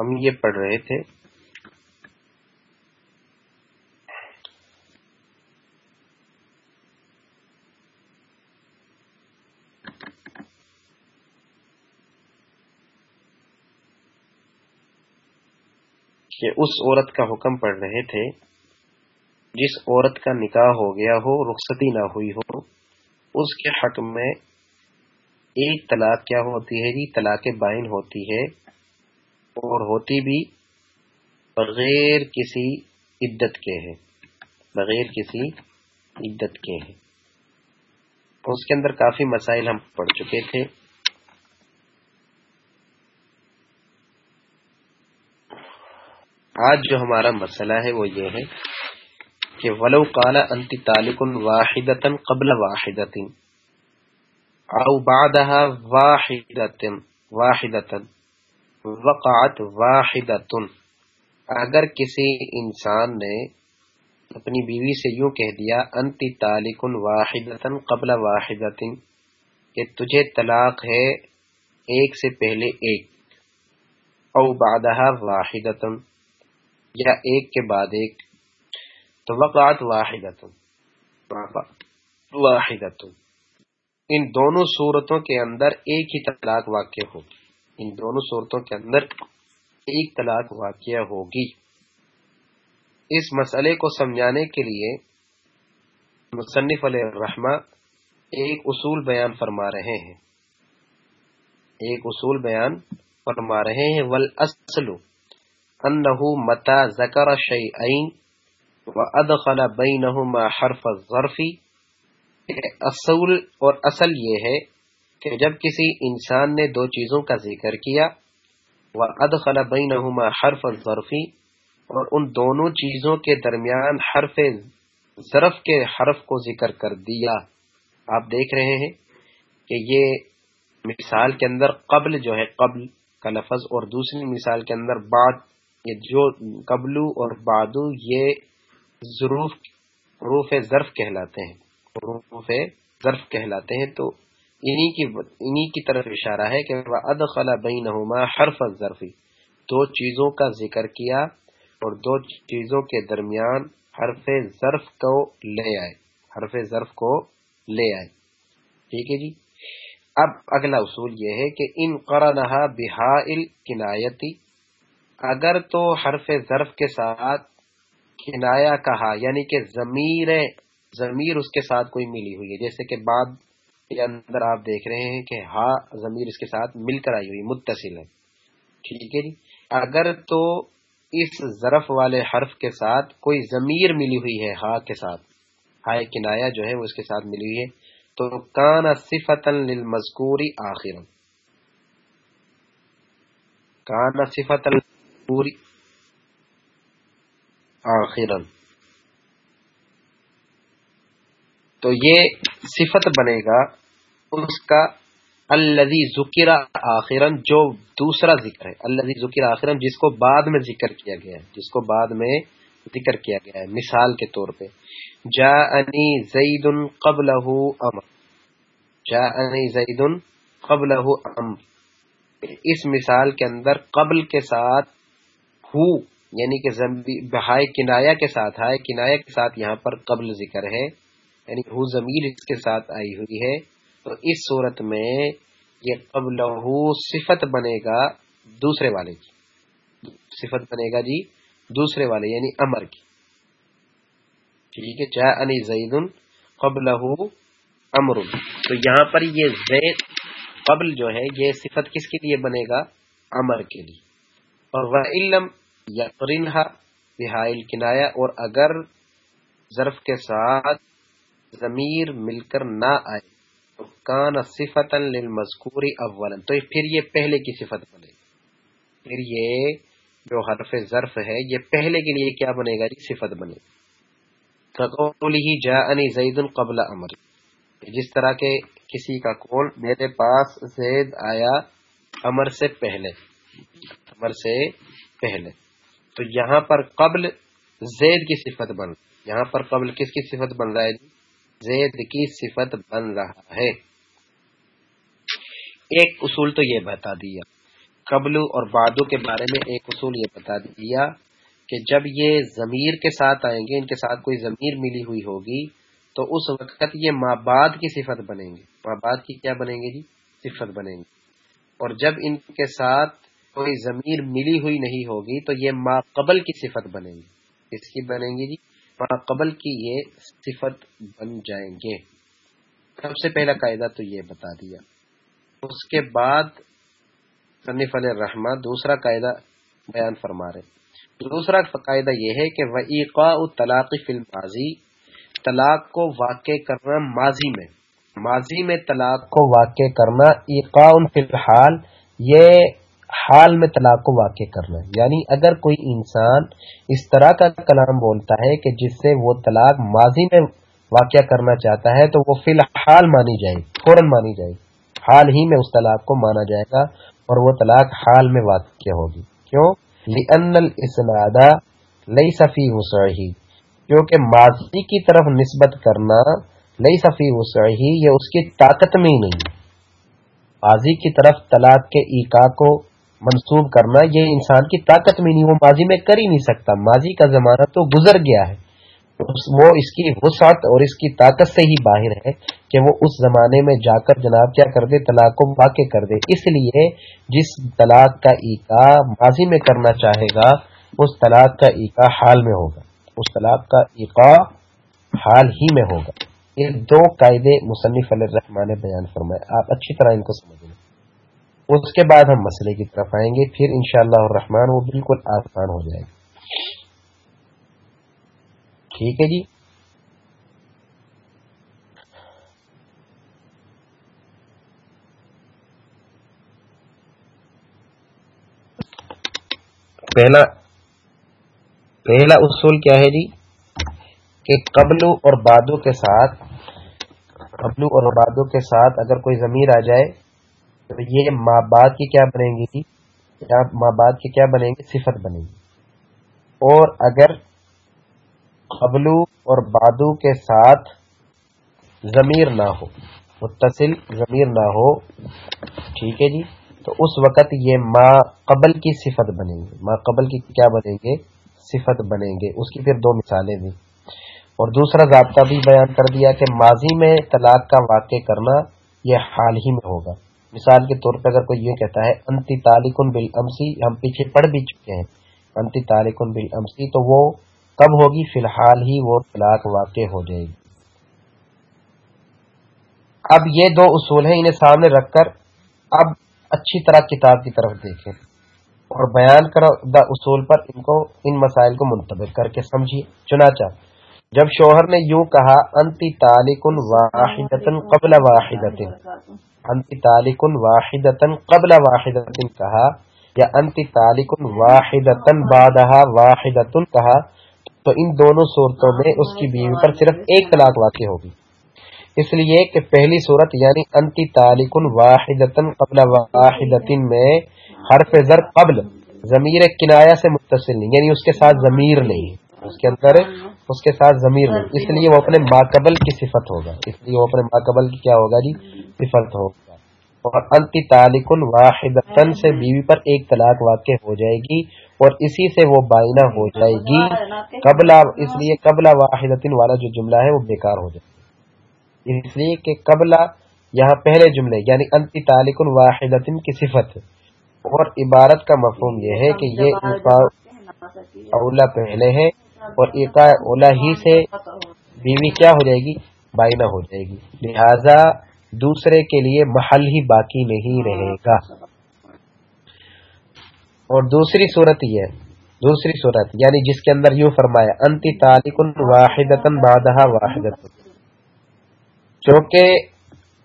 ہم یہ پڑھ رہے تھے۔ کہ اس عورت کا حکم پڑھ رہے تھے، جس عورت کا نکاح ہو گیا ہو، رخصتی نہ ہوئی ہو، اس کے حق میں ایک طلاق کیا ہوتی ہے جی؟ طلاق بائن ہوتی ہے۔ اور ہوتی بھی بغیر کسی عدت کے ہے بغیر کسی عدت کے ہے اس کے اندر کافی مسائل ہم پڑھ چکے تھے۔ آج جو ہمارا مسئلہ ہے وہ یہ ہے کہ ولو کالا انتی تالک واحد قبل واحد او بعدها واحد واحد وقعت واحد اگر کسی انسان نے اپنی بیوی سے یوں کہہ دیا، انتی تالک واحد قبل واحد کہ تجھے طلاق ہے ایک سے پہلے ایک، او بعدها واحد یا ایک کے بعد ایک، تو وقات واحد واحد ان دونوں صورتوں کے اندر ایک ہی طلاق واقع ہوگی۔ ان دونوں صورتوں کے اندر ایک طلاق واقع ہوگی۔ اس مسئلے کو سمجھانے کے لیے مصنف علیہ الرحمہ ایک اصول بیان فرما رہے ہیں۔ ایک اصول بیان فرما رہے ہیں۔ ول انه متا ذکر شیئین و ادخل بینہما حرف الظرفی اصول اور اصل یہ ہے کہ جب کسی انسان نے دو چیزوں کا ذکر کیا وہ ادخل بینہما حرف الظرفی اور ان دونوں چیزوں کے درمیان حرف ظرف کے حرف کو ذکر کر دیا۔ آپ دیکھ رہے ہیں کہ یہ مثال کے اندر قبل جو ہے، قبل کا لفظ اور دوسری مثال کے اندر بعد، یہ جو قبلو اور بادو یہ ظروف، حروف ظرف کہلاتے ہیں۔ حروف ظرف کہلاتے ہیں تو انہی کی انہی کی طرف اشارہ ہے کہ ادخلا بینہما حرف الظرفی دو چیزوں کا ذکر کیا اور دو چیزوں کے درمیان حرف ظرف کو لے آئے، حرف ظرف کو لے آئے۔ ٹھیک ہے جی؟ اب اگلا اصول یہ ہے کہ ان قرنہا بہائل کنایتی اگر تو حرف ظرف کے ساتھ کنایا کہا یعنی کہ ضمیر ضمیر اس کے ساتھ کوئی ملی ہوئی ہے، جیسے کہ بعد کے اندر آپ دیکھ رہے ہیں کہ ہا ضمیر اس کے ساتھ مل کر آئی ہوئی، متصل ہے۔ ٹھیک ہے جی؟ اگر تو اس ظرف والے حرف کے ساتھ کوئی ضمیر ملی ہوئی ہے ہا کے ساتھ ہائے کنایا جو ہے وہ اس کے ساتھ ملی ہوئی ہے، تو کان صفت للمذکوری آخر۔ کان صفت پوری آخرن تو یہ صفت بنے گا اس کا الذي ذکر آخرن، جو دوسرا ذکر ہے۔ الذي ذکر آخرن، جس کو بعد میں ذکر کیا گیا ہے، جس کو بعد میں ذکر کیا گیا ہے، مثال کے طور پہ۔ جا انی زید قبل امر۔ جا انی زید قبل امر۔ اس مثال کے اندر قبل کے ساتھ ہو یعنی کہ بہائے کنایا کے ساتھ آئے کنایا کے ساتھ یہاں پر قبل ذکر ہے۔ یعنی ہو ضمیر اس کے ساتھ آئی ہوئی ہے، تو اس صورت میں یہ قبل صفت بنے گا دوسرے والے کی۔ صفت بنے گا جی دوسرے والے یعنی امر کی۔ ٹھیک ہے جا انی زید قبل امر۔ تو یہاں پر یہ زید قبل جو ہے، یہ صفت کس کے لیے بنے گا؟ امر کے لیے۔ اور وہ علم یا بحائل کنایا اور اگر ظرف کے ساتھ ضمیر مل کر نہ آئے۔ تو کان صفت للمذکوری اولا۔ تو پھر یہ پہلے کی صفت بنے گی۔ پھر یہ جو حرف ظرف ہے، یہ پہلے کے لیے کیا بنے گا؟ یہ صفت بنے گی۔ ہی جا انی زید قبل امر جس طرح کے کسی کا کول میرے پاس زید آیا امر سے پہلے۔ امر سے پہلے۔ تو یہاں پر قبل زید کی صفت بن، یہاں پر قبل کس کی صفت بن رہا ہے؟ زید کی صفت بن رہا ہے۔ ایک اصول تو یہ بتا دیا۔ قبل اور بادو کے بارے میں ایک اصول یہ بتا دیا کہ جب یہ ضمیر کے ساتھ آئیں گے، ان کے ساتھ کوئی ضمیر ملی ہوئی ہوگی، تو اس وقت یہ ماں بعد کی صفت بنیں گے۔ ماں بعد کی کیا بنیں گے جی؟ صفت بنیں گے۔ اور جب ان کے ساتھ کوئی ضمیر ملی ہوئی نہیں ہوگی، تو یہ ماں قبل کی صفت بنیں گے اس کی بنیں گی جی؟ قبل کی یہ صفت بن جائیں گے۔ سب سے پہلا قاعدہ تو یہ بتا دیا۔ اس کے بعد صنف الرحمہ دوسرا قاعدہ بیان فرما رہے دوسرا قاعدہ یہ ہے کہ وہ طلاق فلم بازی طلاق کو واقع کرنا ماضی میں۔ ماضی میں طلاق کو واقع کرنا ایقاء فی الحال، یہ حال میں طلاق کو واقع کرنا یعنی اگر کوئی انسان اس طرح کا کلام بولتا ہے کہ جس سے وہ طلاق ماضی میں واقع کرنا چاہتا ہے، تو وہ فی الحال مانی جائے گی فوراً مانی جائے۔ گی حال ہی میں اس طلاق کو مانا جائے گا اور وہ طلاق حال میں واقع ہوگی۔ کیوں؟ الاسناد لئی صفی وسعی کیونکہ ماضی کی طرف نسبت کرنا لئی صفی وسعی یہ اس کی طاقت میں ہی نہیں۔ ماضی کی طرف طلاق کے ایکا کو منسوب کرنا، یہ انسان کی طاقت میں نہیں، وہ ماضی میں کر ہی نہیں سکتا۔ ماضی کا زمانہ تو گزر گیا ہے۔ وہ اس کی وسعت اور اس کی طاقت سے ہی باہر ہے کہ وہ اس زمانے میں جا کر جناب کیا کر دے، طلاق کو واقع کر دے۔ اس لیے جس طلاق کا ایکا ماضی میں کرنا چاہے گا، اس طلاق کا ایکا حال میں ہوگا۔ اس طلاق کا ایقا حال ہی میں ہوگا۔ یہ دو قاعدے مصنف علیہ الرحمان نے بیان فرمائے۔ آپ اچھی طرح ان کو سمجھ لیں اس کے بعد ہم مسئلے کی طرف آئیں گے، پھر انشاءاللہ الرحمن وہ بالکل آسان ہو جائے گا ٹھیک ہے جی؟ پہلا پہلا اصول کیا ہے جی؟ کہ قبل اور بادو کے ساتھ، قبل اور بادو کے ساتھ اگر کوئی ضمیر آ جائے تو یہ ماں بعد کی کیا بنے گی جی ماں بعد کی کیا بنے گی؟ صفت بنے گی۔ اور اگر قبلو اور بادو کے ساتھ ضمیر نہ ہو، متصل ضمیر نہ ہو، ٹھیک ہے جی؟ تو اس وقت یہ ماں قبل کی صفت بنے گی۔ ماں قبل کی کیا بنیں گے؟ صفت بنیں گے۔ اس کی پھر دو مثالیں دی اور دوسرا ضابطہ بھی بیان کر دیا کہ ماضی میں طلاق کا واقع کرنا یہ حال ہی میں ہوگا۔ مثال کے طور پہ اگر کوئی یہ کہتا ہے، انتی تالکن بل امسی ہم پیچھے پڑھ بھی چکے ہیں۔ انتی تالکن بل امسی تو وہ کب ہوگی؟ فی الحال ہی وہ طلاق واقع ہو جائے گی۔ اب یہ دو اصول ہیں، انہیں سامنے رکھ کر اب اچھی طرح کتاب کی طرف دیکھیں۔ اور بیان کردہ اصول پر ان کو، ان مسائل کو منتبک کر کے سمجھیے۔ چنانچہ، جب شوہر نے یوں کہا، انتی تالکن واحد قبل واحد انتی تالکن واحد قبل واحد کہا، یا انتی تالکن واحد بادہ واحد کہا، تو ان دونوں صورتوں میں اس کی بیوی پر صرف ایک طلاق واقع ہوگی۔ اس لیے کہ پہلی صورت یعنی انتی تالکن واحد قبل واحد میں حرف زر قبل ضمیر کنایا سے متصل نہیں یعنی اس کے ساتھ ضمیر نہیں۔ اس کے اندر اس کے ساتھ ضمیر نہیں اس لیے وہ اپنے ماقبل کی صفت ہوگا۔ اس لیے وہ اپنے ماقبل کی کیا ہوگا جی؟ صفت ہوگا۔ اور انتی تعلق واحد سے بیوی پر ایک طلاق واقع ہو جائے گی اور اسی سے وہ بائنا ہو جائے گی۔ قبل اس لیے قبل واحد والا جو جملہ ہے وہ بیکار ہو جائے گا۔ اس لیے کہ قبل یہاں پہلے جملے یعنی انتی تعلق واحد کی صفت۔ اور عبارت کا مفہوم یہ ہے کہ یہ اولا پہلے ہے اور ایکا اولا ہی سے بیوی کیا ہو جائے گی؟ بائنا ہو جائے گی۔ لہذا دوسرے کے لیے محل ہی باقی نہیں رہے گا۔ اور دوسری صورت یہ دوسری صورت یعنی جس کے اندر یوں فرمایا، انتی تعلق واحد بادہ واحد چونکہ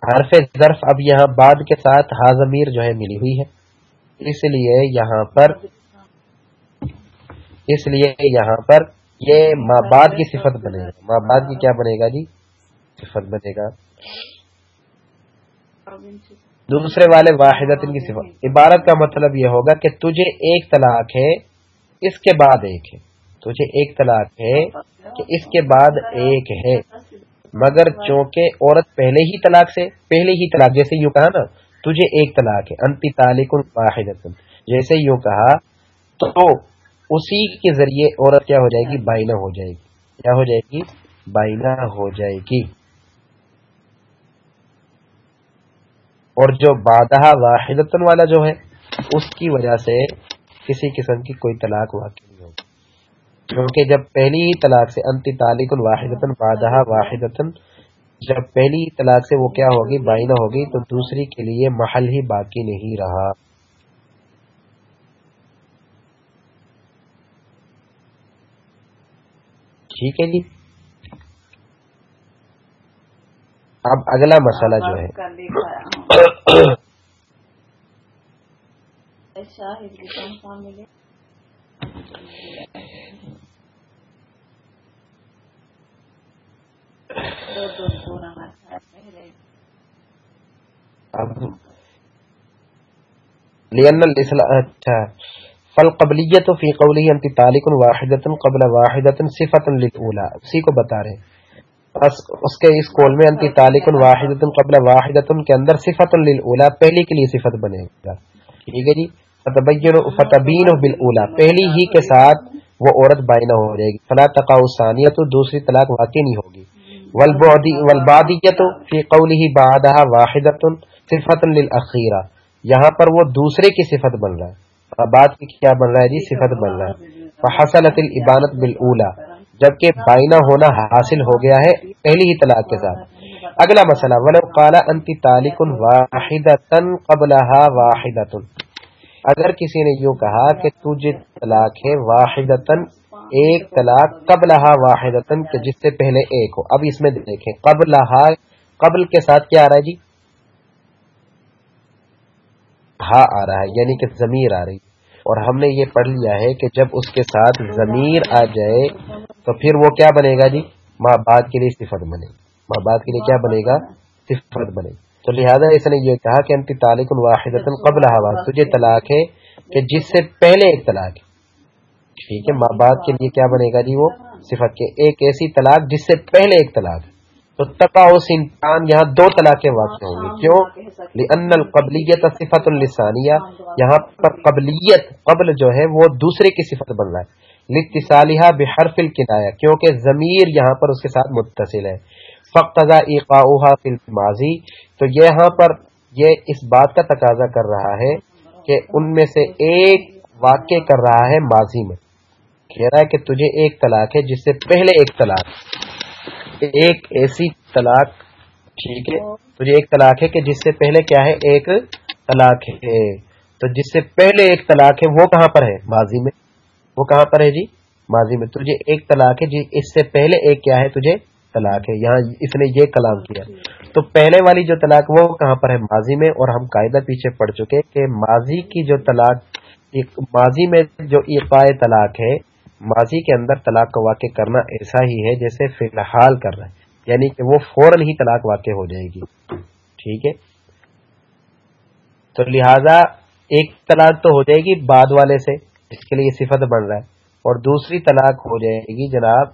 حرف ظرف اب یہاں بعد کے ساتھ حاضمیر جو ہے ملی ہوئی ہے۔ اس لیے یہاں پر، اس لیے یہاں پر یہ ماں بعد کی صفت بنے گا۔ ماں بعد کی کیا بنے گا جی؟ صفت بنے گا۔ دوسرے والے واحد کی صفت۔ عبارت کا مطلب یہ ہوگا کہ تجھے ایک طلاق ہے، اس کے بعد ایک ہے۔ تجھے ایک طلاق ہے کہ اس کے بعد ایک ہے۔ مگر چونکہ عورت پہلے ہی طلاق سے، پہلے ہی طلاق، جیسے یوں کہا نا، تجھے ایک طلاق ہے۔ انتی تعلق واحد جیسے یوں کہا، تو اسی کے ذریعے عورت کیا ہو جائے گی؟ بائنا ہو جائے گی۔ کیا ہو جائے گی؟ بائنا ہو جائے گی۔ اور جو بادہ واحد والا جو ہے، اس کی وجہ سے کسی قسم کی کوئی طلاق واقع نہیں ہوگی۔ کیونکہ جب پہلی ہی طلاق سے انتی تعلق واحد بادہ واحد جب پہلی طلاق سے وہ کیا ہوگی؟ بائنا ہوگی، تو دوسری کے لیے محل ہی باقی نہیں رہا۔ ٹھیک ہے جی۔ اب اگلا مسئلہ جو ہے۔ اچھا۔ فلقبلیت فی قولی انتی تعلق قبل واحدت صفت للأولا اسی کو بتا رہے ہیں۔ بس اس کے اس کول میں انتی تعلق واحد قبل واحد کے اندر صفت للأولا پہلی کے لیے صفت بنے۔ گا ٹھیک ہے جی؟ فتبین فتبین بالاولا پہلی ہی کے ساتھ وہ عورت بائنا ہو جائے گی۔ فلا تقع ثانیہ تو دوسری طلاق واقع نہیں ہوگی۔ والبعدی والبعدیت فی قوله بعدها واحدۃ صفت للاخیرہ۔ یہاں پر وہ دوسرے کی صفت بن رہا ہے۔ بعد کی کیا بن رہا ہے جی؟ صفت بن رہا ہے۔ فحصلت الابانت بالاولا، جبکہ بائنا ہونا حاصل ہو گیا ہے پہلی ہی طلاق کے ساتھ۔ اگلا مسئلہ، ولو قال انت طالق واحدتا قبلها واحدتا اگر کسی نے یوں کہا کہ تجھے جی طلاق ہے واحدتا ایک طلاق قبلها واحدتا کہ جس سے پہلے ایک ہو۔ اب اس میں دیکھیں قبلها قبل کے ساتھ کیا آ رہا ہے جی؟ ہاں آ رہا ہے یعنی کہ ضمیر آ رہی۔ اور ہم نے یہ پڑھ لیا ہے کہ جب اس کے ساتھ ضمیر آ جائے تو پھر وہ کیا بنے گا جی؟ ماں بعد کے لیے صفت بنے۔ ماں بعد کے لیے کیا بنے گا؟ صفت بنے۔ تو لہٰذا اس نے یہ کہا کہ انتی تعلق واحد قبل ہوا تجھے طلاق ہے کہ جس سے پہلے ایک طلاق ہے۔ ٹھیک ہے، ماں بعد کے لیے کیا بنے گا جی وہ؟ صفت کے۔ ایک ایسی طلاق جس سے پہلے ایک طلاق تو تقا اس انسان یہاں دو طلاقیں واقع ہوں گی کیوں لأن القبلیت صفت السانیہ یہاں پر قبلیت قبل جو ہے وہ دوسرے کی صفت بن رہا ہے لتصالحہ بحرف الکنایا کیونکہ ضمیر یہاں پر اس کے ساتھ متصل ہے فقتضا ایقاؤہا فی الماضی تو یہاں پر یہ اس بات کا تقاضا کر رہا ہے کہ ان میں سے ایک واقع کر رہا ہے ماضی میں کہہ رہا ہے کہ تجھے ایک طلاق ہے جس سے پہلے ایک طلاق ایک ایسی طلاق، ٹھیک ہے؟ تجھے ایک طلاق ہے کہ جس سے پہلے کیا ہے؟ ایک طلاق ہے۔ تو جس سے پہلے ایک طلاق ہے، وہ کہاں پر ہے؟ ماضی میں۔ وہ کہاں پر ہے جی؟ ماضی میں۔ تجھے ایک طلاق ہے جی اس سے پہلے ایک کیا ہے؟ تجھے طلاق ہے۔ یہاں اس نے یہ کلام کیا۔ تو پہلے والی جو طلاق، وہ کہاں پر ہے؟ ماضی میں۔ اور ہم قاعدہ پیچھے پڑ چکے کہ ماضی کی جو طلاق ماضی میں جو ایقاء طلاق ہے ماضی کے اندر طلاق کو واقع کرنا ایسا ہی ہے جیسے فی الحال کر رہا ہے یعنی کہ وہ فوراً ہی طلاق واقع ہو جائے گی۔ ٹھیک ہے؟ تو لہذا ایک طلاق تو ہو جائے گی بعد والے سے، اس کے لیے صفت بن رہا ہے۔ اور دوسری طلاق ہو جائے گی جناب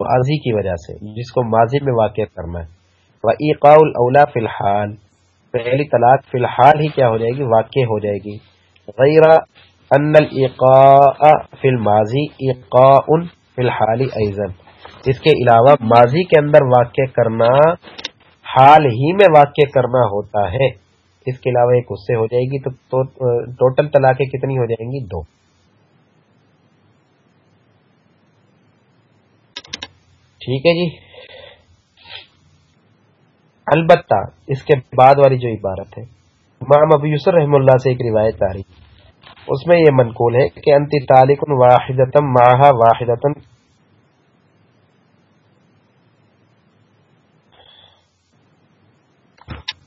ماضی کی وجہ سے، جس کو ماضی میں واقع کرنا ہے۔ وہ ایقا فی الحال۔ پہلی طلاق فی الحال ہی کیا ہو جائے گی؟ واقع ہو جائے گی۔ غیر ان القاء فی الماضی ایقا فی الحال ایزن اس کے علاوہ ماضی کے اندر واقع کرنا، حال ہی میں واقع کرنا ہوتا ہے۔ اس کے علاوہ ایک اس سے ہو جائے گی تو ٹوٹل طلاقیں کتنی ہو جائیں گی؟ دو۔ ٹھیک ہے جی۔ البتہ اس کے بعد والی جو عبارت ہے، امام ابو یوسر رحم اللہ سے ایک روایت آ رہی اس میں یہ منقول ہے کہ انتی تعلق واحد ماہ واحد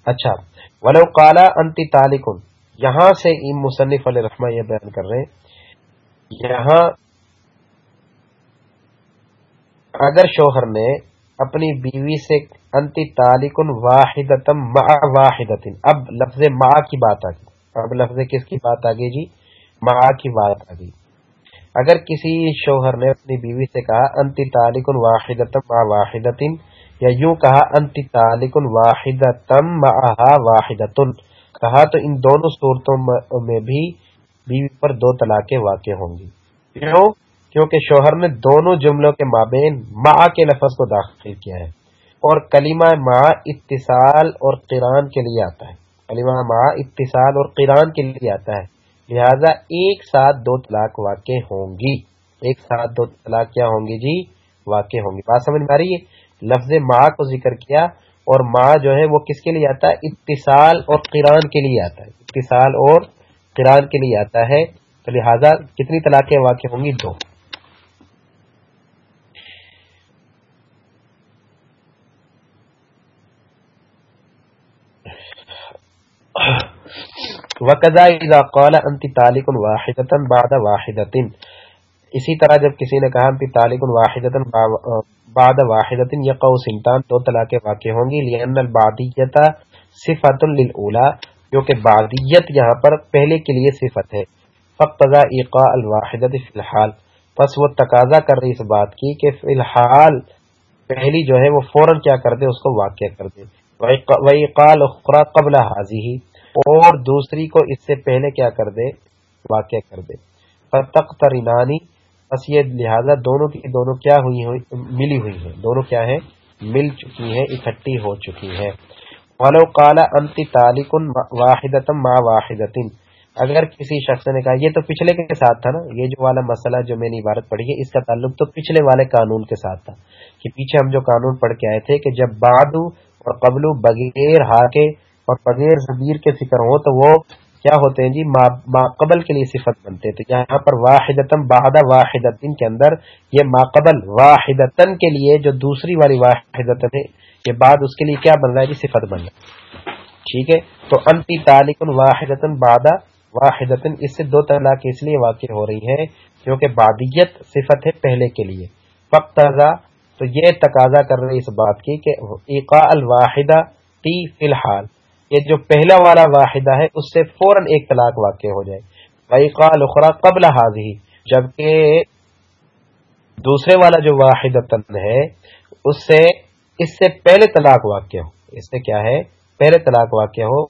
اچھا ولو کالا انتی تالکن یہاں سے مصنف علیہ رحمہ یہ بیان کر رہے ہیں۔ یہاں اگر شوہر نے اپنی بیوی سے انتی تالکن واحد واحد اب لفظ ما کی بات آ گئی۔ اب لفظ کس کی بات آ گئی جی؟ ما کی بات آ اگر کسی شوہر نے اپنی بیوی سے کہا، انتی تالکن واحد ما واحد یا یوں کہا، انتی تالکن واحد تم واحد کہا تو ان دونوں صورتوں میں بھی بیوی پر دو طلاقیں واقع ہوں گی۔ کیوں؟ کیونکہ شوہر نے دونوں جملوں کے مابین ما کے لفظ کو داخل کیا ہے۔ اور کلمہ ما اتصال اور قرآن کے لیے آتا ہے۔ کلمہ ما اتصال اور قرآن کے لیے آتا ہے۔ لہذا ایک ساتھ دو طلاق واقع ہوں گی۔ ایک ساتھ دو طلاق کیا ہوں گی؟ جی واقع ہوں گی۔ بات سمجھ میں آ رہی ہے؟ لفظ ما کو ذکر کیا اور ما جو ہے وہ کس کے لیے آتا ہے؟ اتصال اور قرآن کے لیے آتا ہے۔ اتصال اور قرآن کے لیے آتا ہے۔ تو لہذا کتنی طلاقیں واقع ہوں گی؟ دو۔ وقضا اذا قال انت طالق واحدتا بعد واحدت اسی طرح جب کسی نے کہا انت طالق واحدتا بعد واحدت یقو سنتان دو طلاقیں واقع ہوں گی لان البعدیت صفت للاولى کیونکہ بعدیت یہاں پر پہلے کے لیے صفت ہے۔ فقضا ایقاء الواحدت فی الحال۔ پس وہ تقاضا کر رہی اس بات کی کہ فی الحال پہلی جو ہے وہ فوراً کیا کر دے، اس کو واقع کر دے۔ وَإِقَالُ اخرى قبل حاضی اور دوسری کو اس سے پہلے کیا کر دے؟ واقع کر دے۔ ترینانی بس یہ لہذا دونوں کی، دونوں کیا ہوئی ہوئی، ملی ہوئی ہیں۔ دونوں کیا ہیں؟ مل چکی ہیں، اکٹھی ہو چکی ہیں۔ ولو قال انت تالک واحد ما واحد اگر کسی شخص نے کہا، یہ تو پچھلے کے ساتھ تھا نا، یہ جو والا مسئلہ جو میں نے عبارت پڑھی ہے، اس کا تعلق تو پچھلے والے قانون کے ساتھ تھا۔ کہ پیچھے ہم جو قانون پڑھ کے آئے تھے کہ جب بعد اور قبل بغیر ہا کے اور بغیر ضمیر کے فکر ہو تو وہ کیا ہوتے ہیں جی؟ ماقبل کے لیے صفت بنتے تو یہاں پر واحدتم بعد واحدتن کے اندر یہ ماقبل واحدتن کے لیے جو دوسری والی واحدتن ہے، یہ بعد اس کے لیے کیا بن رہا ہے جی؟ صفت بن رہا ہے۔ ٹھیک ہے؟ تو انتی تعلق واحدتن بعد واحدتن، اس سے دو طلاق اس لیے واقع ہو رہی ہے کیونکہ بادیت صفت ہے پہلے کے لیے۔ فقط تو یہ تقاضا کر رہی اس بات کی کہ ایقا الواحدہ تی فی الحال۔ یہ جو پہلا والا واحدہ ہے، اس سے فوراً ایک طلاق واقع ہو جائے۔ ایقا الخرا قبل حاضی جبکہ دوسرے والا جو واحد ہے، اس سے اس سے پہلے طلاق واقع ہو۔ اس سے کیا ہے؟ پہلے طلاق واقع ہو۔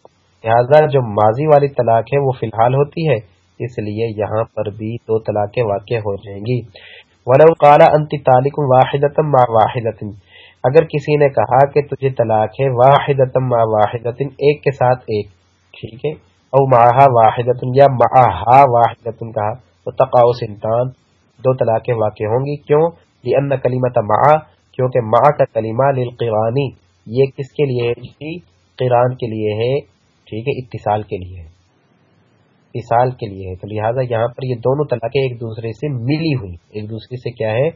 لہذا جو ماضی والی طلاق ہے، وہ فی الحال ہوتی ہے۔ اس لیے یہاں پر بھی دو طلاقیں واقع ہو جائیں گی۔ ولو قال انت طالق واحدۃ مع واحدۃ اگر کسی نے کہا کہ تجھے طلاق ہے واحدۃ مع واحدۃ ایک کے ساتھ ایک، ٹھیک ہے؟ او معها واحدۃ یا معها واحدۃ کہا، تو تقع سنتان دو طلاقیں واقع ہوں گی۔ کیوں؟ لان کلمۃ مع، کیونکہ مع کا کلمہ للقرانی یہ کس کے لیے ہے جی؟ قران کے لیے ہے، ٹھیک ہے؟ اتصال کے لیے ہے۔ اتصال کے لیے ہے۔ تو لہٰذا یہاں پر یہ دونوں طلاقیں ایک دوسرے سے ملی ہوئی، ایک دوسرے سے کیا ہے؟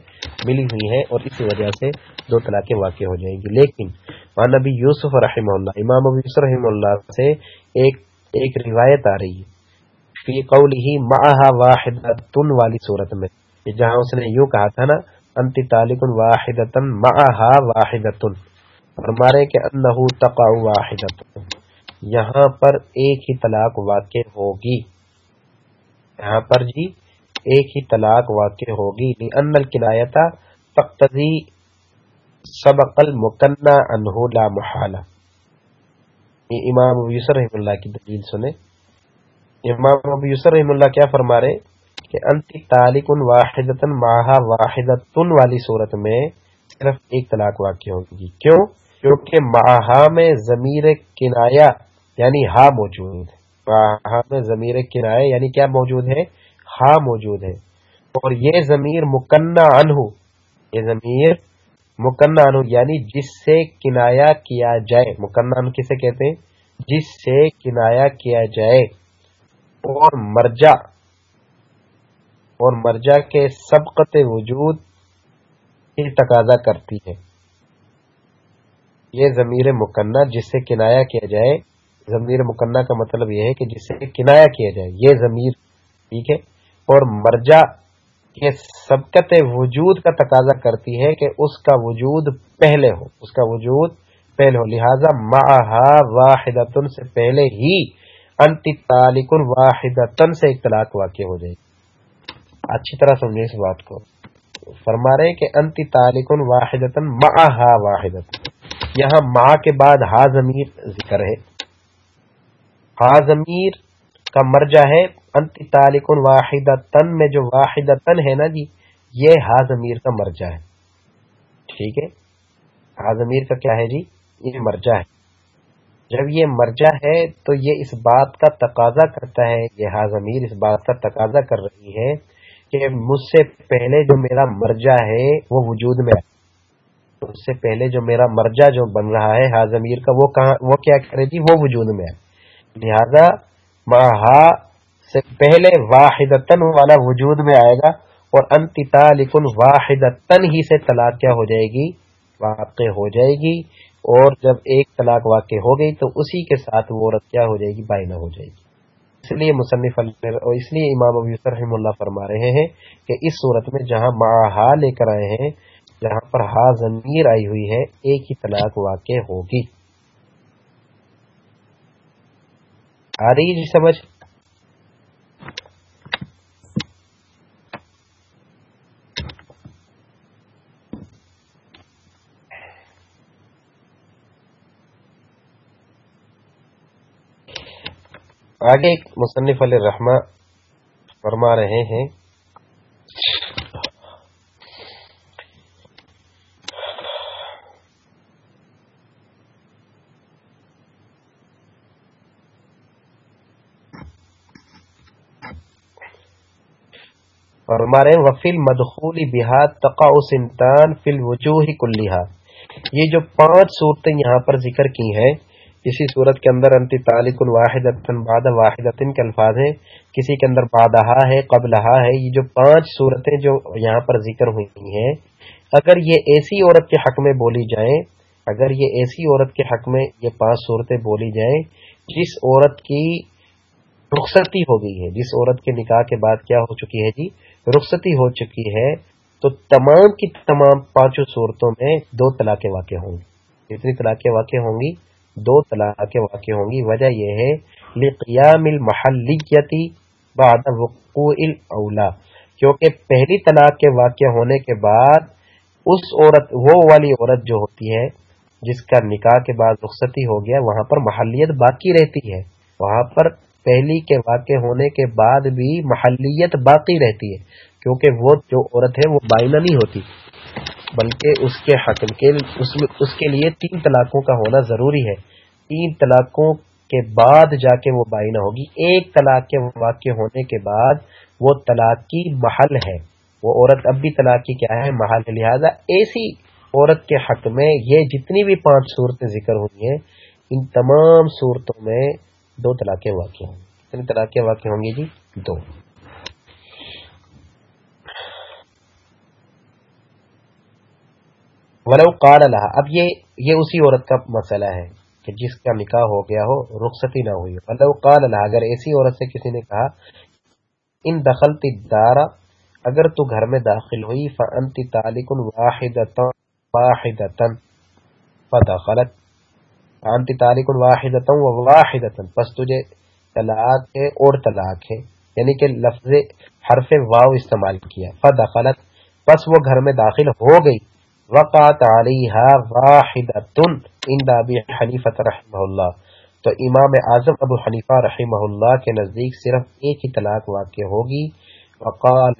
ملی ہوئی ہے اور اسی وجہ سے دو طلاقیں واقع ہو جائیں گی۔ لیکن وہاں نبی یوسف رحمہ اللہ، امام ابو یوسف رحمہ اللہ سے ایک ایک روایت آ رہی ہے۔ فی قول ہی ماہ واحد تن والی صورت میں جہاں اس نے یوں کہا تھا نا انت تعلق واحد ماہ واحد تن اور مارے کہ انہو تقع واحد یہاں پر ایک ہی طلاق واقع ہوگی۔ یہاں پر جی ایک ہی طلاق واقع ہوگی۔ ان الکنایتا تقتضی سبق المکنہ انہو لا محالہ۔ یہ امام ابو یسر رحم اللہ کی دلیل سنے امام ابو یسر رحم اللہ کیا فرما رہے کہ انتی تالک واحدتا ماہا واحدتن والی صورت میں صرف ایک طلاق واقع ہوگی۔ کیوں؟ کیونکہ ماہا میں ضمیر کنایا یعنی ہا موجود ہے میں ضمیر کنائے یعنی کیا موجود ہے؟ ہا موجود ہے۔ اور یہ ضمیر مکنہ انہو یہ ضمیر مکنہ انہو یعنی جس سے کنایا کیا جائے۔ مکنہ انہو کسے کہتے ہیں؟ جس سے کنایا کیا جائے۔ اور مرجا اور مرجا کے سبقت وجود کی تقاضا کرتی ہے۔ یہ ضمیر مکنہ جس سے کنایا کیا جائے۔ ضمیر مکنہ کا مطلب یہ ہے کہ جس سے کنایا کیا جائے، یہ ضمیر ٹھیک ہے، اور مرجا کے سبقت وجود کا تقاضا کرتی ہے کہ اس کا وجود پہلے ہو، اس کا وجود پہلے ہو۔ لہذا معہا واحد سے پہلے ہی انتی تالک واحد سے اطلاق واقع ہو جائے۔ اچھی طرح سمجھے اس بات کو۔ فرما رہے کہ انتی تالک واحد معہا واحد یہاں ماں کے بعد ہا ضمیر ذکر ہے۔ ہا ضمیر کا مرجع ہے، انت تالکن واحد تن میں جو واحد تن ہے نا جی یہ ہا ضمیر کا مرجع ہے۔ ٹھیک ہے؟ ہا ضمیر کا کیا ہے جی؟ یہ مرجع ہے۔ جب یہ مرجع ہے تو یہ اس بات کا تقاضا کرتا ہے، یہ ہا ضمیر اس بات کا تقاضا کر رہی ہے کہ مجھ سے پہلے جو میرا مرجع ہے وہ وجود میں اس سے پہلے جو میرا مرجع جو بن رہا ہے ہا ضمیر کا، وہ کہاں، وہ کیا کرے جی وہ وجود میں ہے۔ لہذا مہا سے پہلے واحد والا وجود میں آئے گا اور انتی تالکن واحد ہی سے طلاق کیا ہو جائے گی؟ واقع ہو جائے گی اور جب ایک طلاق واقع ہو گئی تو اسی کے ساتھ وہ عورت کیا ہو جائے گی؟ بائنا ہو جائے گی۔ اس لیے مصنف اس لیے امام ابو رحم اللہ فرما رہے ہیں کہ اس صورت میں جہاں ماہا لے کر آئے ہیں، جہاں پر ہا ضمیر آئی ہوئی ہے، ایک ہی طلاق واقع ہوگی۔ آ رہی جی سمجھ؟ آگے مصنف علیہ رحمہ فرما رہے ہیں۔ فرما رہے ہیں وفیل مدخولی بہاد تقا سنتان فل وجوہ کلیہ یہ جو پانچ صورتیں یہاں پر ذکر کی ہیں کسی صورت کے اندر انتی تعلق الواحد بعد واحد کے الفاظ ہیں، کسی کے اندر بادہ ہے قبلہ ہے، یہ جو پانچ صورتیں جو یہاں پر ذکر ہوئی ہیں، اگر یہ ایسی عورت کے حق میں بولی جائیں، اگر یہ ایسی عورت کے حق میں یہ پانچ صورتیں بولی جائیں، جس عورت کی رخصتی ہو گئی ہے، جس عورت کے نکاح کے بعد کیا ہو چکی ہے جی؟ رخصتی ہو چکی ہے، تو تمام کی تمام پانچوں صورتوں میں دو طلاقیں واقع ہوں۔ گی کتنی طلاقیں واقع ہوں گی، دو طلاقیں واقع ہوں گی۔ وجہ یہ ہے، لقیام المحلیتی بعد وقوع الاولا کیونکہ پہلی طلاق کے واقع ہونے کے بعد اس عورت، وہ والی عورت جو ہوتی ہے، جس کا نکاح کے بعد رخصتی ہو گیا، وہاں پر محلیت باقی رہتی ہے۔ وہاں پر پہلی کے واقع ہونے کے بعد بھی محلیت باقی رہتی ہے، کیونکہ وہ جو عورت ہے وہ بائنا نہیں ہوتی۔ بلکہ اس کے حق کے اس کے لیے تین طلاقوں کا ہونا ضروری ہے۔ تین طلاقوں کے بعد جا کے وہ بائنا ہوگی۔ ایک طلاق کے واقع ہونے کے بعد وہ طلاق کی محل ہے۔ وہ عورت اب بھی طلاق کی کیا ہے؟ محل لہذا ایسی عورت کے حق میں یہ جتنی بھی پانچ صورتیں ذکر ہوئی ہیں، ان تمام صورتوں میں دو طلاقیں واقع ہوں۔ کتنی طلاقیں واقع ہوں گی جی؟ دو۔ ولو قال لها۔ اب یہ یہ اسی عورت کا مسئلہ ہے کہ جس کا نکاح ہو گیا ہو، رخصتی نہ ہوئی۔ ولو قال لها۔ اگر ایسی عورت سے کسی نے کہا، ان دخلت الدار، اگر تو گھر میں داخل ہوئی فانت طالق واحدتا واحدتا فدخلت انت طالق واحدتا وواحدتا پس تجھے طلاق ہے اور طلاق ہے یعنی کہ لفظ حرف واو استعمال کیا۔ فدخلت پس وہ گھر میں داخل ہو گئی۔ وقات علیہ واحدۃ عند ابی حنیفہ رحمہ اللہ۔ تو امام اعظم ابو حنیفہ رحمہ اللہ کے نزدیک صرف ایک ہی طلاق واقع ہوگی۔ وقال،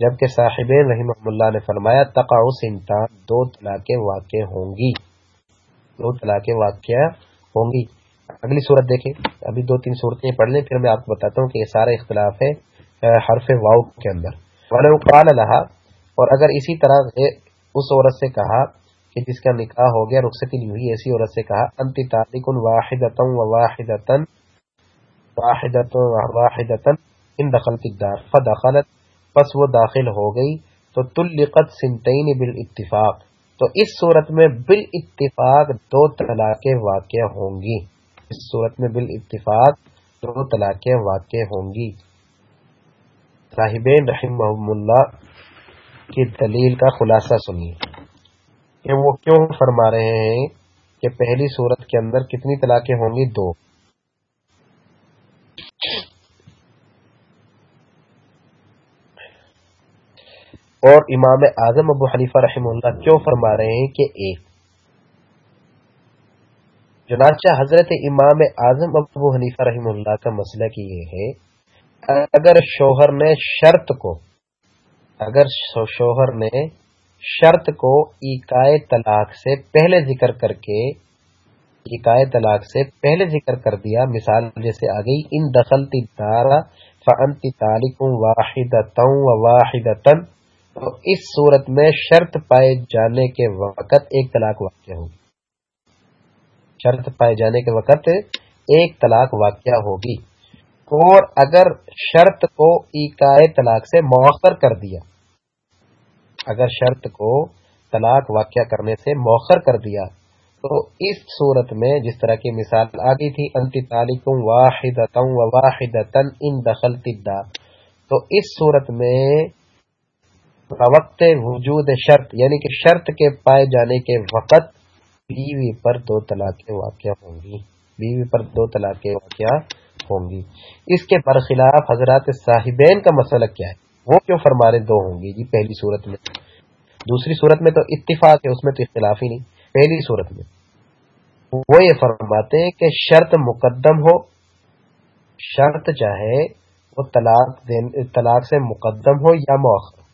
جبکہ صاحبین رحمہ اللہ نے فرمایا، تقع سنتان، دو طلاقیں واقع ہوں گی۔ دو طلاقیں واقع ہوں گی۔ اگلی صورت دیکھیں۔ ابھی دو تین صورتیں پڑھ لیں، پھر میں آپ کو بتاتا ہوں کہ یہ سارا اختلاف ہے حرف واؤ کے اندر۔ وَلَوْ اور اگر اسی طرح اس عورت سے کہا کہ جس کا نکاح ہو گیا رخصتی نہیں ہوئی ایسی عورت سے کہا، انتی واحد واحد واحد ان دخلت الدار، فدخلت، پس وہ داخل ہو گئی، تو تلقت سنتین بالاتفاق۔ تو اس صورت میں بالاتفاق دو طلاقیں واقع ہوں گی۔ اس صورت میں بالاتفاق دو طلاقیں واقع ہوں گی۔ صاحبین رحمہ اللہ کی دلیل کا خلاصہ سنیے کہ وہ کیوں فرما رہے ہیں کہ پہلی صورت کے اندر کتنی طلاقیں ہوں گی؟ دو۔ اور امام اعظم ابو حلیفہ رحم اللہ کیوں فرما رہے ہیں کہ ایک، چنانچہ حضرت امام اعظم ابو حنیفہ رحم اللہ کا مسئلہ کی یہ ہے، اگر شوہر نے شرط کو، اگر شوہر نے شرط کو ایکائے طلاق سے پہلے ذکر کر کے، ایکائے طلاق سے پہلے ذکر کر دیا، مثال جیسے آ گئی، ان دخلتی دارا فنتی تالک واحد واحد تو اس صورت میں شرط پائے جانے کے وقت ایک طلاق واقع ہوگی۔ شرط پائے جانے کے وقت ایک طلاق واقع ہوگی۔ اور اگر شرط کو ایکائے طلاق سے مؤخر کر دیا، اگر شرط کو طلاق واقع کرنے سے مؤخر کر دیا، تو اس صورت میں جس طرح کی مثال آ گئی تھی انتی تعلیم واحد واحد ان دخل تو اس صورت میں وقت وجود شرط یعنی کہ شرط کے پائے جانے کے وقت بیوی پر دو طلاقیں واقع ہوں گی۔ بیوی پر دو طلاقیں واقع ہوں گی۔ اس کے برخلاف حضرات صاحبین کا مسئلہ کیا ہے؟ وہ کیوں فرمانے دو ہوں گی؟ جی پہلی صورت میں۔ دوسری صورت میں تو اتفاق ہے، اس میں تو اختلاف ہی نہیں۔ پہلی صورت میں۔ وہ یہ فرماتے ہیں کہ شرط مقدم ہو۔ شرط چاہے وہ طلاق طلاق سے مقدم ہو یا موخر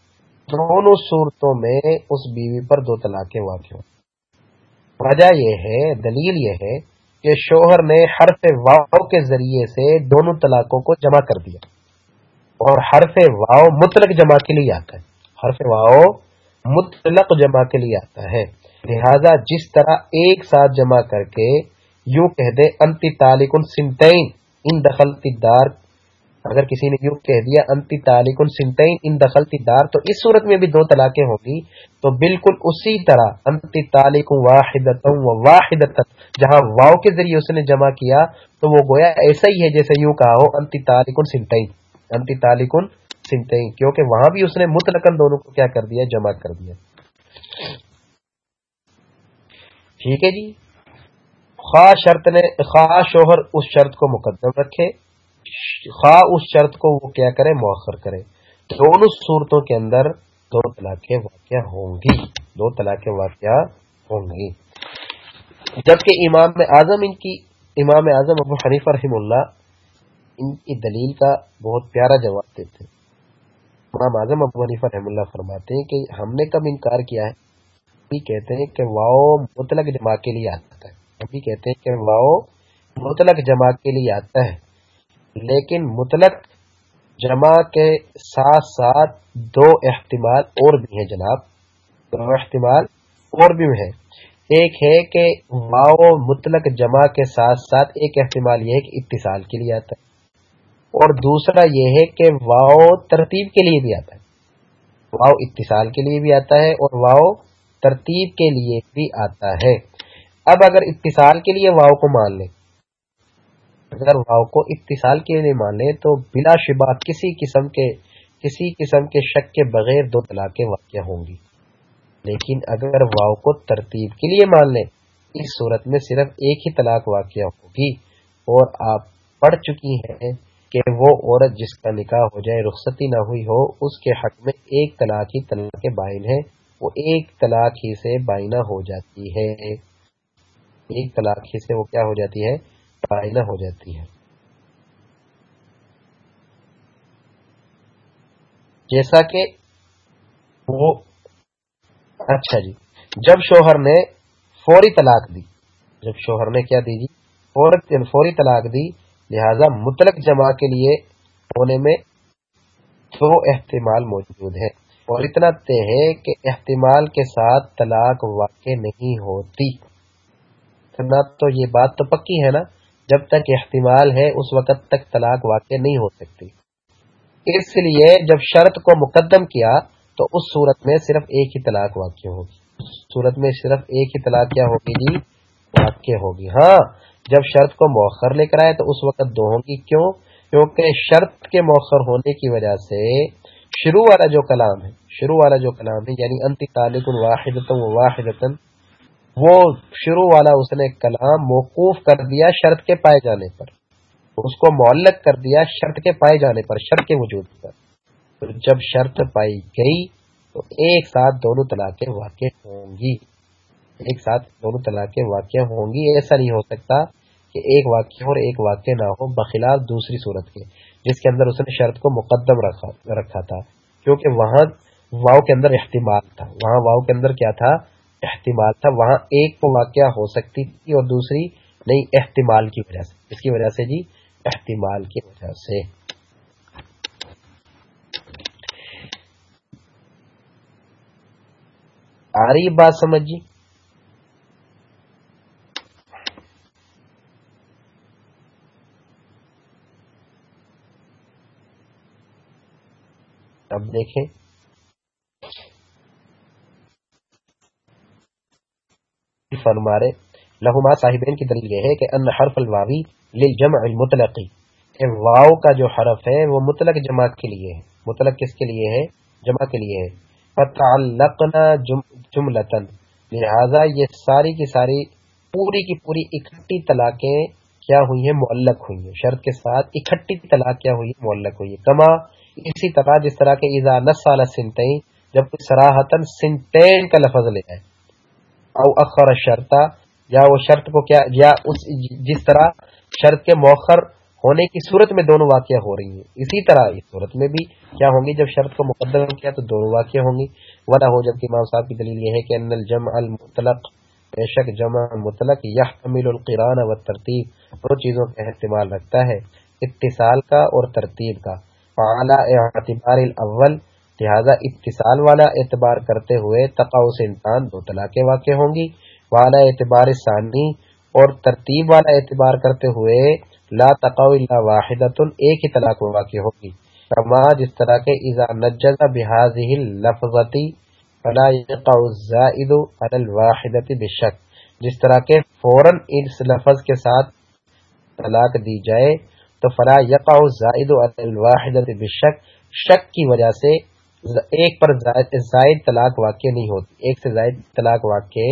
دونوں صورتوں میں اس بیوی پر دو طلاقیں واقع ہوں وجہ یہ ہے، دلیل یہ ہے کہ شوہر نے حرف واؤ کے ذریعے سے دونوں طلاقوں کو جمع کر دیا اور حرف واؤ مطلق جمع کے لیے آتا ہے۔ حرف واؤ مطلق جمع کے لیے آتا ہے۔ لہذا جس طرح ایک ساتھ جمع کر کے یوں کہہ دے انتی تالکن سنتین ان دخلتی دار اگر کسی نے یوں کہہ دیا انتی تالک سنتین ان دخلتی دار تو اس صورت میں بھی دو طلاقیں ہوگی تو بالکل اسی طرح انتی تالک واحد واحد جہاں واؤ کے ذریعے اس نے جمع کیا، تو وہ گویا ایسا ہی ہے جیسے یوں کہا ہو انتی تالکن سنتین۔ انتی تالکن سنتین، کیونکہ وہاں بھی اس نے متلقن دونوں کو کیا کر دیا، جمع کر دیا۔ ٹھیک ہے جی؟ خواہ شرط نے، خواہ شوہر اس شرط کو مقدم رکھے۔ خواہ اس شرط کو وہ کیا کرے، مؤخر کرے۔ دونوں صورتوں کے اندر دو طلاقیں واقع ہوں گی۔ دو طلاقیں واقع ہوں گی۔ جبکہ امام اعظم، ان کی امام اعظم ابو حنیف رحم اللہ، ان کی دلیل کا بہت پیارا جواب دیتے امام اعظم ابو حنیف رحم اللہ فرماتے ہیں کہ ہم نے کب انکار کیا ہے؟ ابھی کہتے ہیں کہ واؤ مطلق جمع کے لیے آتا ہے۔ ابھی کہتے ہیں کہ واؤ مطلق جمع کے لیے آتا ہے۔ لیکن مطلق جمع کے ساتھ ساتھ دو احتمال اور بھی ہیں جناب۔ دو احتمال اور بھی ہیں۔ ایک ہے کہ واؤ مطلق جمع کے ساتھ ساتھ ایک احتمال یہ ہے کہ اتصال کے لیے آتا ہے۔ اور دوسرا یہ ہے کہ واؤ ترتیب کے لیے بھی آتا ہے۔ واؤ اتصال کے لیے بھی آتا ہے اور واؤ ترتیب کے لیے بھی آتا ہے۔ اب اگر اتصال کے لیے واؤ کو مان لیں اگر واؤ کو اتصال کے لیے مانے تو بلا شبہ کسی قسم کے، کسی قسم کے شک کے بغیر دو طلاقیں واقع ہوں گی۔ لیکن اگر واؤ کو ترتیب کے لیے مان لیں، اس صورت میں صرف ایک ہی طلاق واقع ہوگی اور آپ پڑھ چکی ہیں کہ وہ عورت جس کا نکاح ہو جائے، رخصتی نہ ہوئی ہو، اس کے حق میں ایک طلاق ہی طلاق بائن ہے وہ ایک طلاق ہی سے بائنا ہو جاتی ہے۔ ایک طلاق ہی سے وہ کیا ہو جاتی ہے؟ ہو جاتی ہے جیسا کہ وہ اچھا جی۔ جب شوہر نے فوری طلاق دی، جب شوہر نے کیا دی جی؟ فوری طلاق دی، لہذا مطلق جمع کے لیے ہونے میں دو احتمال موجود ہے اور اتنا طے ہے کہ احتمال کے ساتھ طلاق واقع نہیں ہوتی۔ تو یہ بات تو پکی ہے نا۔ جب تک احتمال ہے اس وقت تک طلاق واقع نہیں ہو سکتی۔ اس لیے جب شرط کو مقدم کیا تو اس صورت میں صرف ایک ہی طلاق واقع ہوگی۔ صورت میں صرف ایک ہی طلاق کیا ہوگی جی؟ واقع ہوگی۔ ہاں جب شرط کو مؤخر لے کر آئے تو اس وقت دو ہوں گی۔ کیوں؟ کیونکہ شرط کے مؤخر ہونے کی وجہ سے شروع والا جو کلام ہے، شروع والا جو کلام ہے یعنی انتی تعلق واحد واحد وہ شروع والا اس نے کلام موقوف کر دیا شرط کے پائے جانے پر۔ اس کو معلق کر دیا شرط کے پائے جانے پر، شرط کے وجود پر۔ جب شرط پائی گئی تو ایک ساتھ دونوں طلاقیں واقع ہوں گی۔ ایک ساتھ دونوں طلاقیں واقع ہوں گی۔ ایسا نہیں ہو سکتا کہ ایک واقع اور ایک واقع نہ ہو، بخلاف دوسری صورت کے، جس کے اندر اس نے شرط کو مقدم رکھا رکھا تھا۔ کیونکہ وہاں واؤ کے اندر احتمال تھا۔ وہاں واؤ کے اندر کیا تھا؟ احتمال تھا، وہاں ایک کو واقعہ ہو سکتی تھی اور دوسری نہیں احتمال کی وجہ سے۔ اس کی وجہ سے جی احتمال کی وجہ سے۔ آ رہی بات سمجھ جی؟ اب دیکھیں۔ فرمارے لہما صاحبین کی دلیل یہ ہے کہ ان حرف الواوی للجمع المطلقی واو کا جو حرف ہے وہ مطلق جمع کے لیے ہے۔ مطلق کس کے لیے ہے؟ جمع کے لیے ہے۔ فتعلقنا جملتن لہذا یہ ساری کی ساری، پوری کی پوری اکٹھی طلاقیں کیا ہوئی ہیں؟ معلق ہوئی ہیں۔ شرط کے ساتھ اکٹھی طلاق کیا ہوئی ہے معلق ہوئی ہے کما، اسی طرح جس طرح کے اذا نسال سنتین جب سراحتن سنتین کا لفظ لے ہے او اخر شرطا یا وہ شرط کو کیا یا اس جس طرح شرط کے موخر ہونے کی صورت میں دونوں واقع ہو رہی ہیں۔ اسی طرح اس صورت میں بھی کیا ہوں گی؟ جب شرط کو مقدم کیا تو دونوں واقع ہوں گی۔ ونا ہو جبکہ امام صاحب کی دلیل یہ ہے کہ ان الجمع المطلق، بے شک جمع مطلق یحتمل القران و ترتیب دو چیزوں کا احتمال رکھتا ہے، اتصال کا اور ترتیب کا۔ اعلی اعتبار الاول لہذا اتصال والا اعتبار کرتے ہوئے تقاؤ سے انسان دو طلاقیں واقع ہوں گی۔ والا اعتبار ثانی اور ترتیب والا اعتبار کرتے ہوئے لا تقاء الا واحدۃ، ایک ہی طلاق واقع ہوگی کما جس طرح کے اذا نجز بهذه اللفظه فلا يقع الزائد على الواحدة بشک۔ جس طرح کے فوراً اس لفظ کے ساتھ طلاق دی جائے تو فلا يقع الزائد على الواحدة بشک۔ شک کی وجہ سے ایک پر زائد طلاق واقع نہیں ہوتی۔ ایک سے زائد طلاق واقع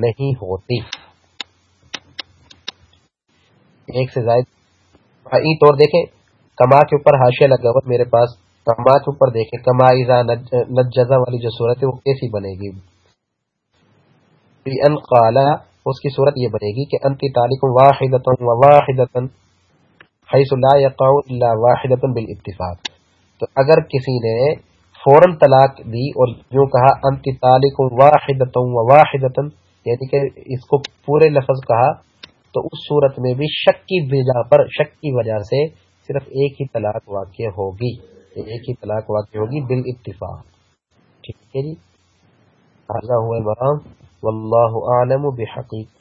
نہیں ہوتی۔ ایک سے زائد طور دیکھیں کما کے اوپر ہاشیا لگا ہوا میرے پاس کما کے اوپر دیکھیں کما ایزا نجزا والی جو صورت ہے، وہ کیسی بنے گی؟ ان قالا اس کی صورت یہ بنے گی کہ انتی تالک واحد واحد حیث لا یقع الا واحدۃ بالاتفاق۔ تو اگر کسی نے فوراً طلاق دی اور جو کہا انتی تالک واحد واحد یعنی کہ اس کو پورے لفظ کہا، تو اس صورت میں بھی شک کی بجا پر، شک کی وجہ سے صرف ایک ہی طلاق واقع ہوگی۔ ایک ہی طلاق واقع ہوگی بال اتفاق ٹھیک ہے جی؟ ہوا واللہ عالم بحقیق